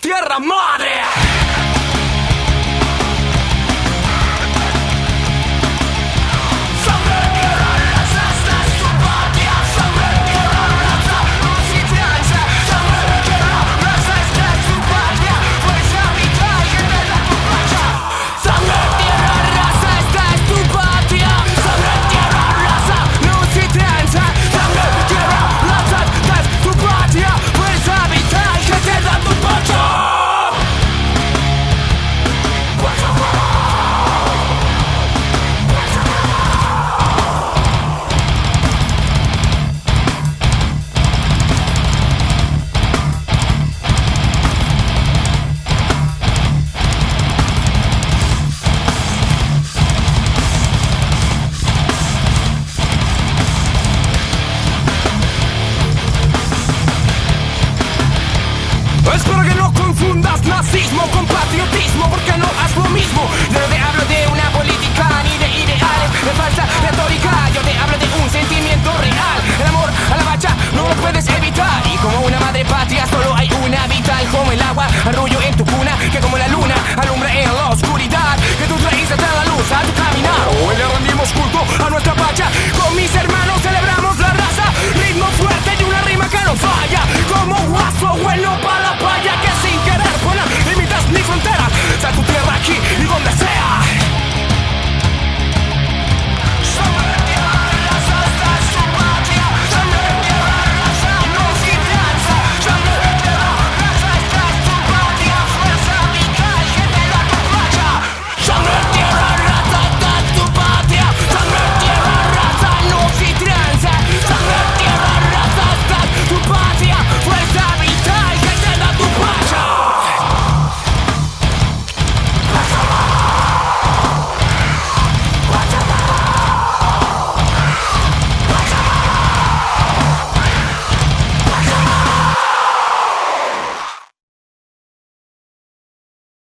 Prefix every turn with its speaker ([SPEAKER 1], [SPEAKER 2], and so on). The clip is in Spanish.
[SPEAKER 1] tierra, madre. Es para que no confundas nazismo con patriotismo.